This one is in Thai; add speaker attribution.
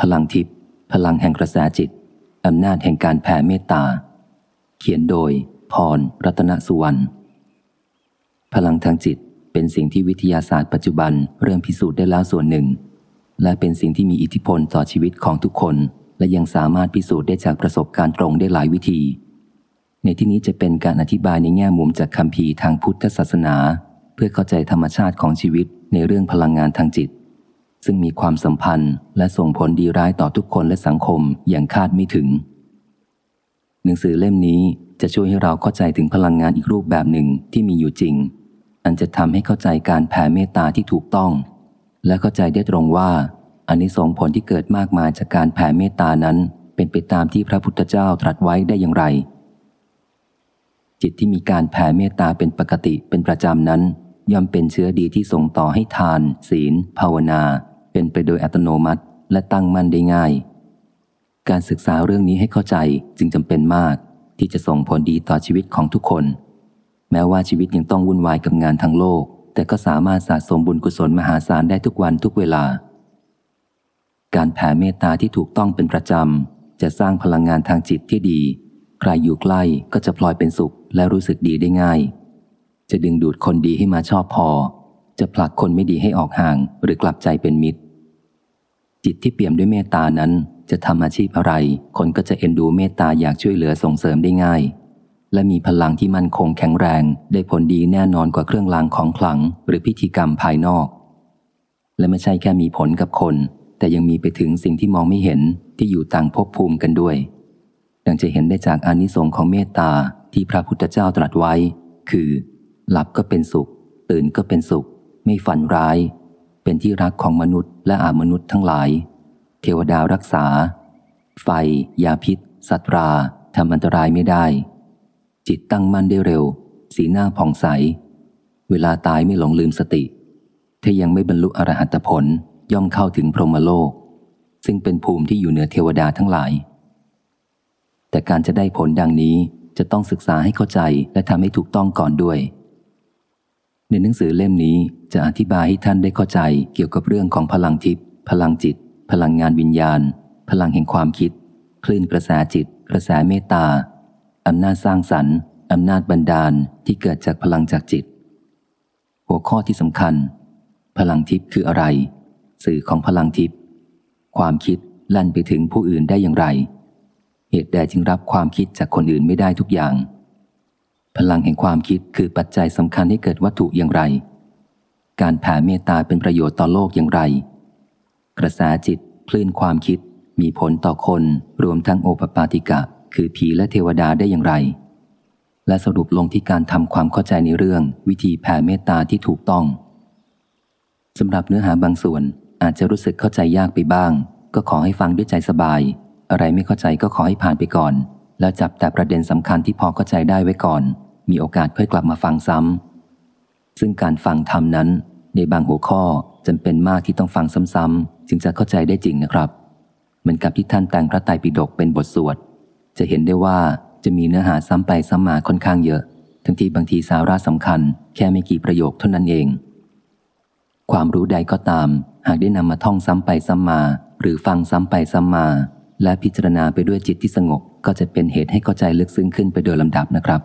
Speaker 1: พลังทิพย์พลังแห่งกระแสจิต อำนาจแห่งการแผ่เมตตา เขียนโดย พร รัตนสุวรรณ พลังทางจิตเป็นสิ่งที่วิทยาศาสตร์ปัจจุบันเริ่มพิสูจน์ได้แล้วส่วนหนึ่ง และเป็นสิ่งที่มีอิทธิพลต่อชีวิตของทุกคน และยังสามารถพิสูจน์ได้จากประสบการณ์ตรงได้หลายวิธี ในที่นี้จะเป็นการอธิบายในแง่มุมจากคำพีทางพุทธศาสนา เพื่อเข้าใจธรรมชาติของชีวิตในเรื่องพลังงานทางจิต ซึ่งมีความสัมพันธ์และส่งผลดีร้ายต่อทุกคนและสังคมอย่างคาดไม่ถึง หนังสือเล่มนี้จะช่วยให้เราเข้าใจถึงพลังงานอีกรูปแบบหนึ่งที่มีอยู่จริง อันจะทำให้เข้าใจการแผ่เมตตาที่ถูกต้อง และเข้าใจได้ตรงว่าอันนี้ส่งผลที่เกิดมากมายจากการแผ่เมตตานั้น เป็นไปตามที่พระพุทธเจ้าตรัสไว้ได้อย่างไร จิตที่มีการแผ่เมตตาเป็นปกติเป็นประจำนั้นย่อมเป็นเชื้อดีที่ส่งต่อให้ทาน ศีล ภาวนา เป็นไปโดยอัตโนมัติและตั้งมั่นได้ง่าย การศึกษาเรื่องนี้ให้เข้าใจจึงจำเป็นมาก ที่จะส่งผลดีต่อชีวิตของทุกคน แม้ว่าชีวิตยังต้องวุ่นวายกับงานทั้งโลก แต่ก็สามารถสะสมบุญกุศลมหาศาลได้ทุกวันทุกเวลา การแผ่เมตตาที่ถูกต้องเป็นประจำ จะสร้างพลังงานทางจิตที่ดี ใครอยู่ใกล้ก็จะพลอยเป็นสุขและรู้สึกดีได้ง่าย จะดึงดูดคนดีให้มาชอบพอ จะผลักคนไม่ดีให้ออกห่างหรือกลับใจเป็นมิตร จิตที่เปี่ยมด้วยเมตตานั้น จะทำอาชีพอะไร คนก็จะเอ็นดูเมตตาอยากช่วยเหลือส่งเสริมได้ง่าย และมีพลังที่มั่นคงแข็งแรง ได้ผลดีแน่นอนกว่าเครื่องรางของขลัง หรือพิธีกรรมภายนอก และไม่ใช่แค่มีผลกับคน แต่ยังมีไปถึงสิ่งที่มองไม่เห็นที่อยู่ต่างภพภูมิกันด้วยดังจะเห็นได้จากอานิสงส์ของเมตตาที่พระพุทธเจ้าตรัสไว้ คือ หลับก็เป็นสุข ตื่นก็เป็นสุข ไม่ฝันร้าย เป็นที่รักของมนุษย์และอามนุษย์ทั้งหลาย เทวดารักษา ไฟ ยาพิษ สัตราทำอันตรายไม่ได้ จิตตั้งมั่นได้เร็ว สีหน้าผ่องใส เวลาตายไม่หลงลืมสติ ถ้ายังไม่บรรลุอรหัตผลย่อมเข้าถึงพรหมโลก ซึ่งเป็นภูมิที่อยู่เหนือเทวดาทั้งหลาย แต่การจะได้ผลดังนี้จะต้องศึกษาให้เข้าใจและทำให้ถูกต้องก่อนด้วย ในหนังสือเล่มนี้จะอธิบายให้ท่านได้เข้าใจเกี่ยวกับเรื่องของพลังทิพย์พลังจิต พลังงานวิญญาณ พลังแห่งความคิด คลื่นกระแสจิต กระแสเมตตาอำนาจสร้างสรรค์อำนาจบันดาลที่เกิดจากพลังจากจิต หัวข้อที่สำคัญ พลังทิพย์คืออะไร สื่อของพลังทิพย์ความคิดลั่นไปถึงผู้อื่นได้อย่างไร เหตุใดจึงรับความคิดจากคนอื่นไม่ได้ทุกอย่าง พลังแห่งความคิดคือปัจจัยสำคัญให้เกิดวัตถุอย่างไร การแผ่เมตตาเป็นประโยชน์ต่อโลกอย่างไร กระแสจิตคลื่นความคิดมีผลต่อคนรวมทั้งโอปปาติกะ คือผีและเทวดาได้อย่างไร และสรุปลงที่การทำความเข้าใจในเรื่อง วิธีแผ่เมตตาที่ถูกต้องสำหรับเนื้อหาบางส่วนอาจจะรู้สึกเข้าใจยากไปบ้าง ก็ขอให้ฟังด้วยใจสบาย อะไรไม่เข้าใจก็ขอให้ผ่านไปก่อน แล้วจับแต่ประเด็นสำคัญที่พอเข้าใจได้ไว้ก่อน มีโอกาสค่อยกลับมาฟังซ้ำซึ่งการฟังธรรมนั้น ในบางหัวข้อจำเป็นมากที่ต้องฟังซ้ำๆจึงจะเข้าใจได้จริงนะครับ เหมือนกับที่ท่านแต่งพระไตรปิฎกเป็นบทสวด จะเห็นได้ว่าจะมีเนื้อหาซ้ำไปซ้ำมาค่อนข้างเยอะ ทั้งที่บางทีสาระสำคัญ แค่ไม่กี่ประโยคเท่านั้นเอง ความรู้ใดก็ตาม หากได้นำมาท่องซ้ำไปซ้ำมา หรือฟังซ้ำไปซ้ำมา และพิจารณาไปด้วยจิตที่สงบก็จะเป็นเหตุให้เข้าใจลึกซึ้งขึ้นไปโดยลำดับนะครับ